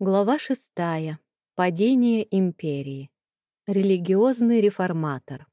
Глава шестая. Падение империи. Религиозный реформатор.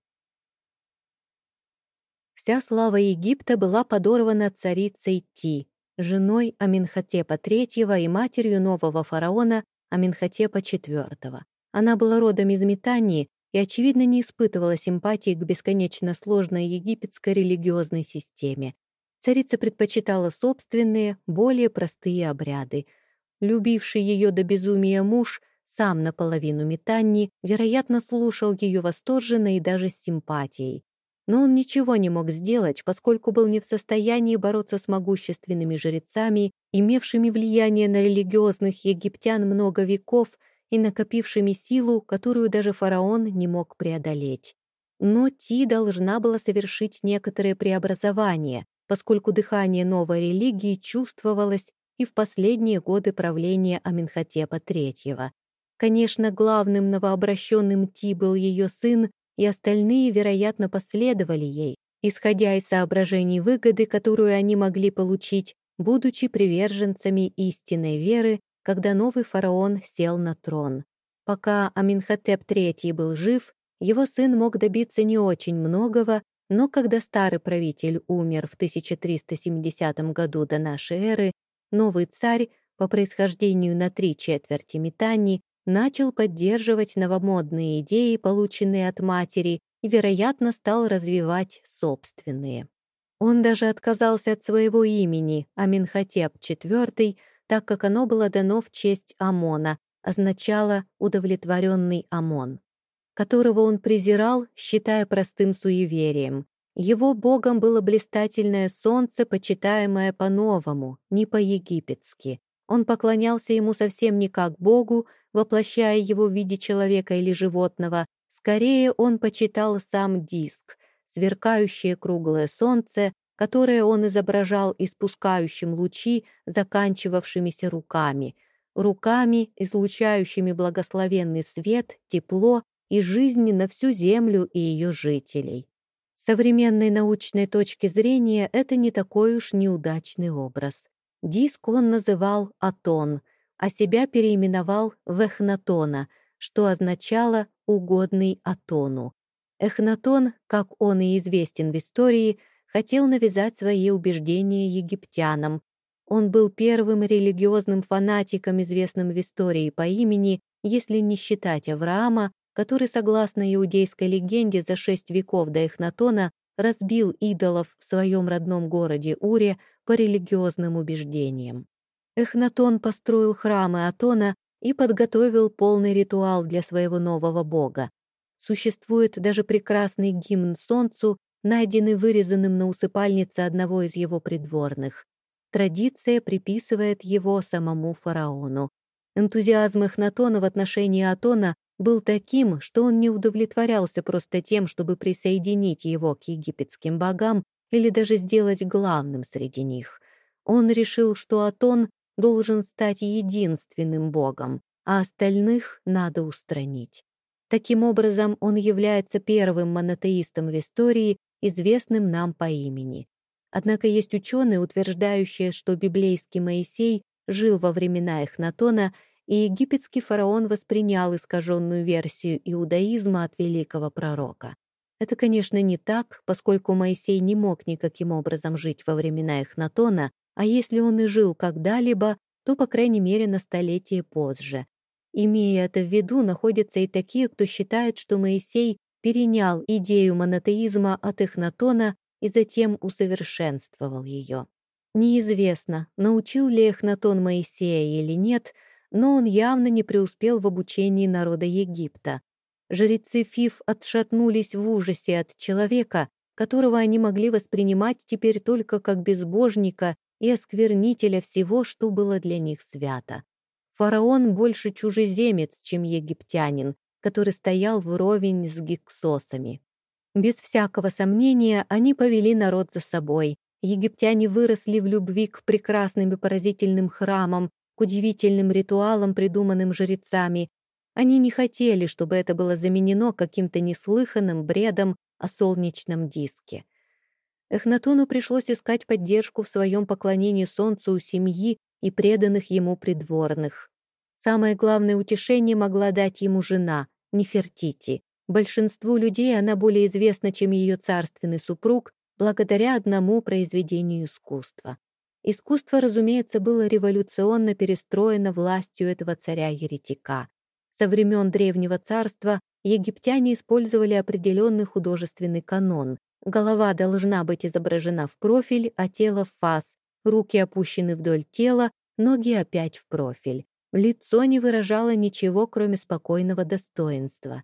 Вся слава Египта была подорвана царицей Ти, женой Аминхотепа III и матерью нового фараона Аминхотепа IV. Она была родом из Метании и, очевидно, не испытывала симпатии к бесконечно сложной египетской религиозной системе. Царица предпочитала собственные, более простые обряды — Любивший ее до безумия муж, сам наполовину метанни, вероятно, слушал ее восторженно и даже с симпатией. Но он ничего не мог сделать, поскольку был не в состоянии бороться с могущественными жрецами, имевшими влияние на религиозных египтян много веков и накопившими силу, которую даже фараон не мог преодолеть. Но Ти должна была совершить некоторые преобразования, поскольку дыхание новой религии чувствовалось и в последние годы правления Аминхотепа III. Конечно, главным новообращенным Ти был ее сын, и остальные, вероятно, последовали ей, исходя из соображений выгоды, которую они могли получить, будучи приверженцами истинной веры, когда новый фараон сел на трон. Пока Аминхотеп III был жив, его сын мог добиться не очень многого, но когда старый правитель умер в 1370 году до нашей эры, новый царь, по происхождению на три четверти метани, начал поддерживать новомодные идеи, полученные от матери, и, вероятно, стал развивать собственные. Он даже отказался от своего имени, Аминхотеп IV, так как оно было дано в честь Амона, означало «удовлетворенный Амон», которого он презирал, считая простым суеверием. Его богом было блистательное солнце, почитаемое по-новому, не по-египетски. Он поклонялся ему совсем не как богу, воплощая его в виде человека или животного. Скорее, он почитал сам диск, сверкающее круглое солнце, которое он изображал испускающим лучи, заканчивавшимися руками, руками, излучающими благословенный свет, тепло и жизнь на всю землю и ее жителей. Современной научной точки зрения это не такой уж неудачный образ. Диск он называл Атон, а себя переименовал в Эхнатона, что означало «угодный Атону». Эхнатон, как он и известен в истории, хотел навязать свои убеждения египтянам. Он был первым религиозным фанатиком, известным в истории по имени, если не считать Авраама, который, согласно иудейской легенде, за шесть веков до Эхнатона разбил идолов в своем родном городе Уре по религиозным убеждениям. Эхнатон построил храмы Атона и подготовил полный ритуал для своего нового бога. Существует даже прекрасный гимн Солнцу, найденный вырезанным на усыпальнице одного из его придворных. Традиция приписывает его самому фараону. Энтузиазм Эхнатона в отношении Атона был таким, что он не удовлетворялся просто тем, чтобы присоединить его к египетским богам или даже сделать главным среди них. Он решил, что Атон должен стать единственным богом, а остальных надо устранить. Таким образом, он является первым монотеистом в истории, известным нам по имени. Однако есть ученые, утверждающие, что библейский Моисей жил во времена Эхнатона и египетский фараон воспринял искаженную версию иудаизма от великого пророка. Это, конечно, не так, поскольку Моисей не мог никаким образом жить во времена Эхнатона, а если он и жил когда-либо, то, по крайней мере, на столетие позже. Имея это в виду, находятся и такие, кто считает, что Моисей перенял идею монотеизма от Эхнатона и затем усовершенствовал ее. Неизвестно, научил ли Эхнатон Моисея или нет, но он явно не преуспел в обучении народа Египта. Жрецы Фиф отшатнулись в ужасе от человека, которого они могли воспринимать теперь только как безбожника и осквернителя всего, что было для них свято. Фараон больше чужеземец, чем египтянин, который стоял вровень с гиксосами. Без всякого сомнения, они повели народ за собой. Египтяне выросли в любви к прекрасным и поразительным храмам, к удивительным ритуалам, придуманным жрецами. Они не хотели, чтобы это было заменено каким-то неслыханным бредом о солнечном диске. Эхнатону пришлось искать поддержку в своем поклонении солнцу у семьи и преданных ему придворных. Самое главное утешение могла дать ему жена, Нефертити. Большинству людей она более известна, чем ее царственный супруг, благодаря одному произведению искусства. Искусство, разумеется, было революционно перестроено властью этого царя-еретика. Со времен Древнего царства египтяне использовали определенный художественный канон. Голова должна быть изображена в профиль, а тело в фас, руки опущены вдоль тела, ноги опять в профиль. Лицо не выражало ничего, кроме спокойного достоинства.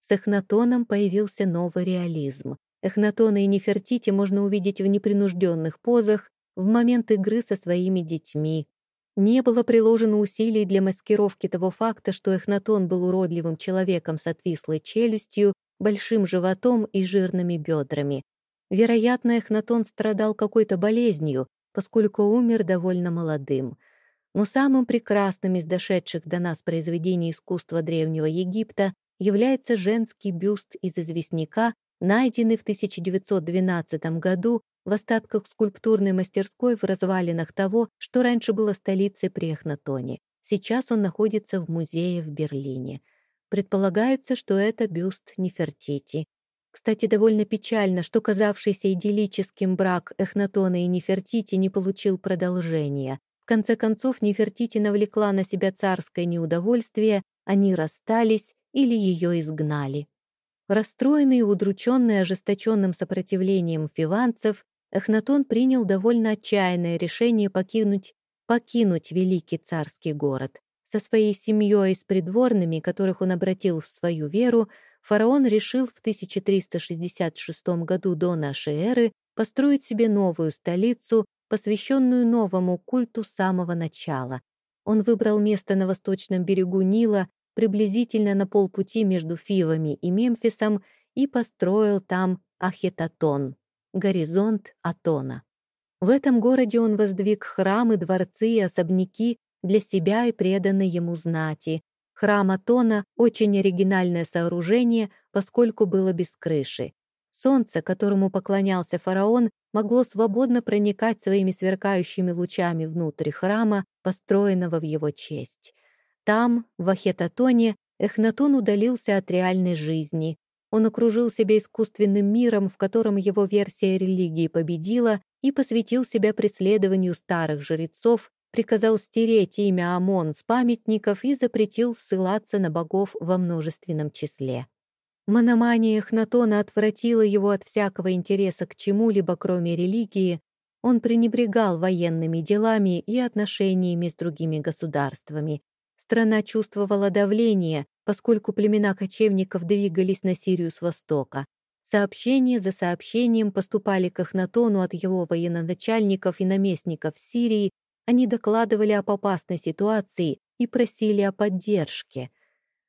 С Эхнатоном появился новый реализм. Эхнатона и Нефертити можно увидеть в непринужденных позах, в момент игры со своими детьми. Не было приложено усилий для маскировки того факта, что Эхнатон был уродливым человеком с отвислой челюстью, большим животом и жирными бедрами. Вероятно, Эхнатон страдал какой-то болезнью, поскольку умер довольно молодым. Но самым прекрасным из дошедших до нас произведений искусства Древнего Египта является женский бюст из известняка, найденный в 1912 году в остатках скульптурной мастерской в развалинах того, что раньше было столицей при Эхнатоне. Сейчас он находится в музее в Берлине. Предполагается, что это бюст Нефертити. Кстати, довольно печально, что казавшийся идиллическим брак Эхнатона и Нефертити не получил продолжения. В конце концов, Нефертити навлекла на себя царское неудовольствие, они расстались или ее изгнали. Расстроенный и удрученный ожесточенным сопротивлением фиванцев, Эхнатон принял довольно отчаянное решение покинуть, покинуть великий царский город. Со своей семьей и с придворными, которых он обратил в свою веру, фараон решил в 1366 году до нашей эры построить себе новую столицу, посвященную новому культу самого начала. Он выбрал место на восточном берегу Нила, приблизительно на полпути между Фивами и Мемфисом, и построил там Ахетатон горизонт Атона. В этом городе он воздвиг храмы, дворцы и особняки для себя и преданной ему знати. Храм Атона — очень оригинальное сооружение, поскольку было без крыши. Солнце, которому поклонялся фараон, могло свободно проникать своими сверкающими лучами внутрь храма, построенного в его честь. Там, в Ахетатоне, Эхнатон удалился от реальной жизни, он окружил себя искусственным миром, в котором его версия религии победила, и посвятил себя преследованию старых жрецов, приказал стереть имя Амон с памятников и запретил ссылаться на богов во множественном числе. Мономания Эхнатона отвратила его от всякого интереса к чему-либо, кроме религии. Он пренебрегал военными делами и отношениями с другими государствами. Страна чувствовала давление, поскольку племена кочевников двигались на Сирию с востока. Сообщения за сообщением поступали к Ахнатону от его военачальников и наместников Сирии, они докладывали об опасной ситуации и просили о поддержке.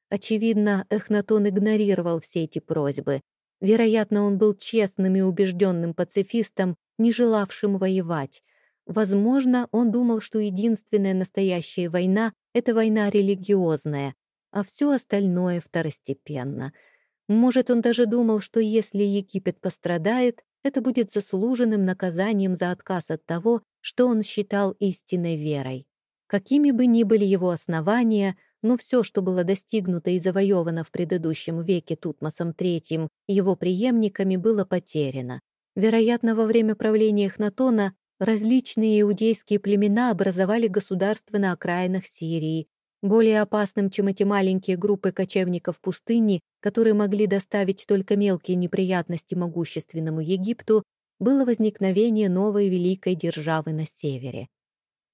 Очевидно, Эхнатон игнорировал все эти просьбы. Вероятно, он был честным и убежденным пацифистом, не желавшим воевать. Возможно, он думал, что единственная настоящая война — это война религиозная, а все остальное второстепенно. Может, он даже думал, что если Египет пострадает, это будет заслуженным наказанием за отказ от того, что он считал истинной верой. Какими бы ни были его основания, но все, что было достигнуто и завоевано в предыдущем веке Тутмосом III и его преемниками, было потеряно. Вероятно, во время правления Эхнатона различные иудейские племена образовали государства на окраинах Сирии, более опасным, чем эти маленькие группы кочевников пустыни, которые могли доставить только мелкие неприятности могущественному Египту, было возникновение новой великой державы на севере.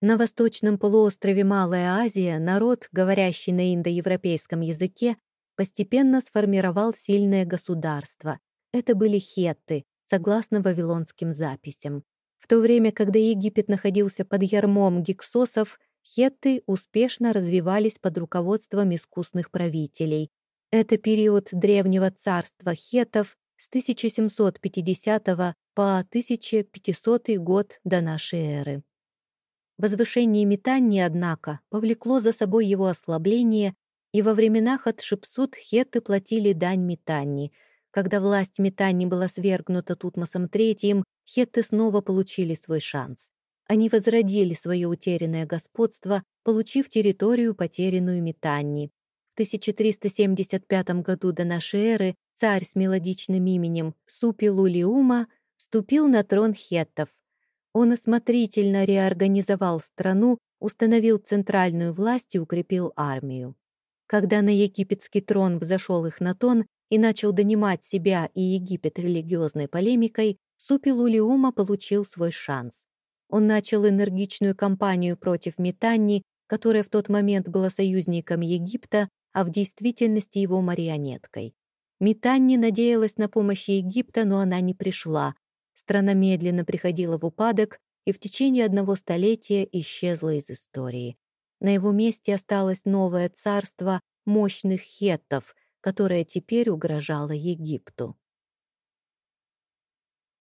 На восточном полуострове Малая Азия народ, говорящий на индоевропейском языке, постепенно сформировал сильное государство. Это были хетты, согласно вавилонским записям. В то время, когда Египет находился под ярмом гиксосов, хетты успешно развивались под руководством искусных правителей. Это период древнего царства хетов с 1750 по 1500 год до нашей эры. Возвышение Метанни, однако, повлекло за собой его ослабление, и во времена Хатшепсут хетты платили дань Метанни. Когда власть Метанни была свергнута Тутмосом III, хетты снова получили свой шанс. Они возродили свое утерянное господство, получив территорию, потерянную Митанни. В 1375 году до нашей эры царь с мелодичным именем Супилулиума вступил на трон хеттов. Он осмотрительно реорганизовал страну, установил центральную власть и укрепил армию. Когда на египетский трон взошел Эхнатон и начал донимать себя и Египет религиозной полемикой, Супилулиума получил свой шанс. Он начал энергичную кампанию против Митанни, которая в тот момент была союзником Египта, а в действительности его марионеткой. Митанни надеялась на помощь Египта, но она не пришла. Страна медленно приходила в упадок и в течение одного столетия исчезла из истории. На его месте осталось новое царство мощных хеттов, которое теперь угрожало Египту.